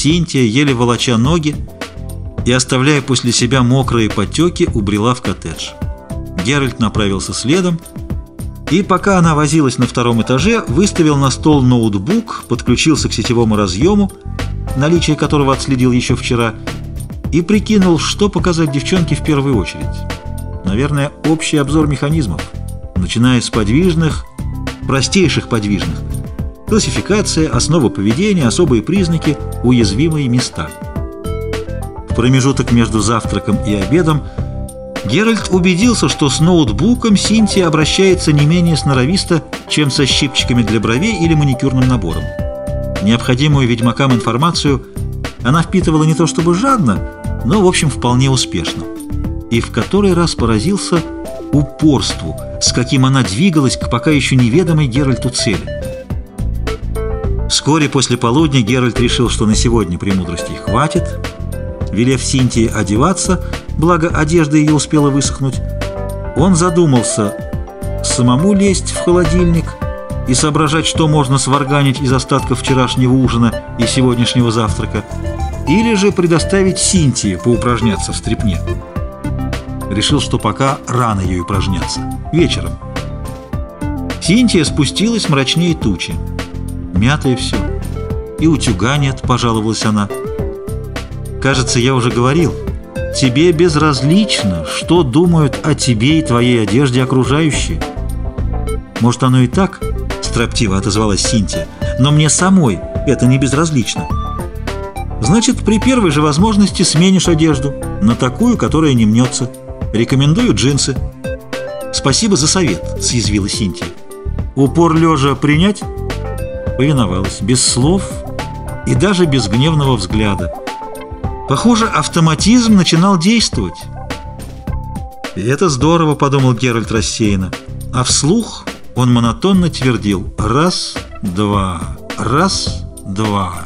Синтия, еле волоча ноги и оставляя после себя мокрые потеки, убрела в коттедж. Геральт направился следом, и пока она возилась на втором этаже, выставил на стол ноутбук, подключился к сетевому разъему, наличие которого отследил еще вчера, и прикинул, что показать девчонке в первую очередь. Наверное, общий обзор механизмов, начиная с подвижных, простейших подвижных, классификация, основа поведения, особые признаки, уязвимые места. В промежуток между завтраком и обедом Геральт убедился, что с ноутбуком Синтия обращается не менее сноровисто, чем со щипчиками для бровей или маникюрным набором. Необходимую ведьмакам информацию она впитывала не то чтобы жадно, но, в общем, вполне успешно. И в который раз поразился упорству, с каким она двигалась к пока еще неведомой Геральту цели. Вскоре после полудня Геральт решил, что на сегодня премудростей хватит, велев Синтии одеваться, благо одежда ее успела высохнуть, он задумался, самому лезть в холодильник и соображать, что можно сварганить из остатков вчерашнего ужина и сегодняшнего завтрака, или же предоставить Синтии поупражняться в стрипне. Решил, что пока рано ей упражняться, вечером. Синтия спустилась мрачнее тучи. Мятое все. И утюга нет, пожаловалась она. Кажется, я уже говорил, тебе безразлично, что думают о тебе и твоей одежде окружающие. Может, оно и так, строптиво отозвалась Синтия, но мне самой это не безразлично. Значит, при первой же возможности сменишь одежду на такую, которая не мнется. Рекомендую джинсы. Спасибо за совет, съязвила Синтия. Упор лежа принять? Повиновалась, без слов и даже без гневного взгляда. Похоже, автоматизм начинал действовать. И это здорово, подумал Геральт рассеянно. А вслух он монотонно твердил «раз, два, раз, два».